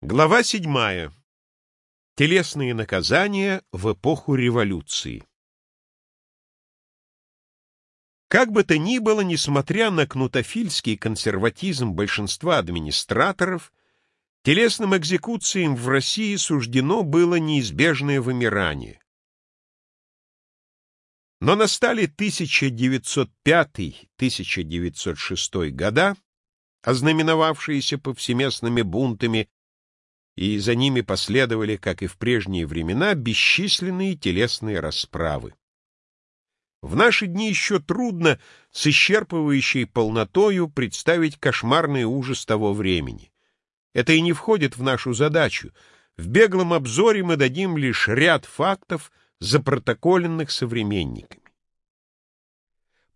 Глава седьмая. Телесные наказания в эпоху революции. Как бы то ни было, несмотря на кнутофильский консерватизм большинства администраторов, телесным экзекуциям в России суждено было неизбежное вымирание. Но настали 1905-1906 года, ознаменовавшиеся повсеместными бунтами и за ними последовали, как и в прежние времена, бесчисленные телесные расправы. В наши дни еще трудно с исчерпывающей полнотою представить кошмарный ужас того времени. Это и не входит в нашу задачу. В беглом обзоре мы дадим лишь ряд фактов, запротоколенных современниками.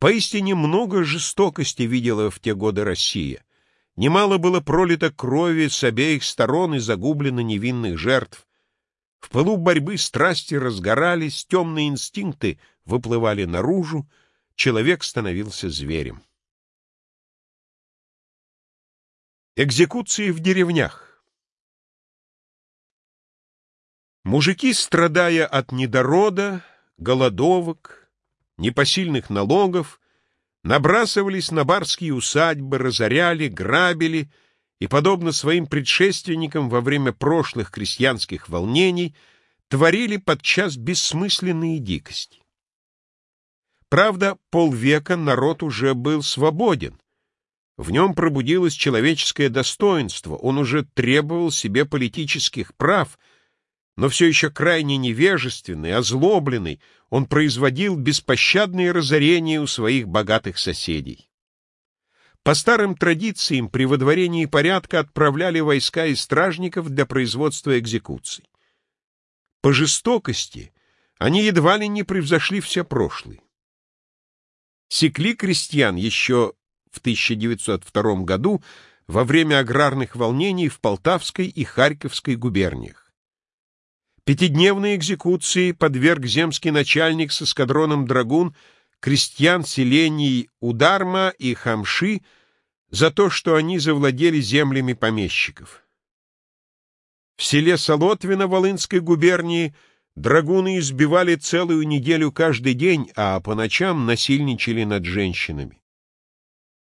Поистине много жестокости видела в те годы Россия — Немало было пролито крови с обеих сторон и загублено невинных жертв. В пылу борьбы страсти разгорались, темные инстинкты выплывали наружу, человек становился зверем. Экзекуции в деревнях Мужики, страдая от недорода, голодовок, непосильных налогов, набрасывались на барские усадьбы, разоряли, грабили и, подобно своим предшественникам во время прошлых крестьянских волнений, творили подчас бессмысленные дикости. Правда, полвека народ уже был свободен. В нем пробудилось человеческое достоинство, он уже требовал себе политических прав — но все еще крайне невежественный, озлобленный, он производил беспощадные разорения у своих богатых соседей. По старым традициям при водворении порядка отправляли войска и стражников для производства экзекуций. По жестокости они едва ли не превзошли все прошлые. Секли крестьян еще в 1902 году во время аграрных волнений в Полтавской и Харьковской губерниях. Пятидневной экзекуции подверг земский начальник с эскадроном драгун крестьян селений Ударма и Хамши за то, что они завладели землями помещиков. В селе Солотвино Волынской губернии драгуны избивали целую неделю каждый день, а по ночам насильничали над женщинами.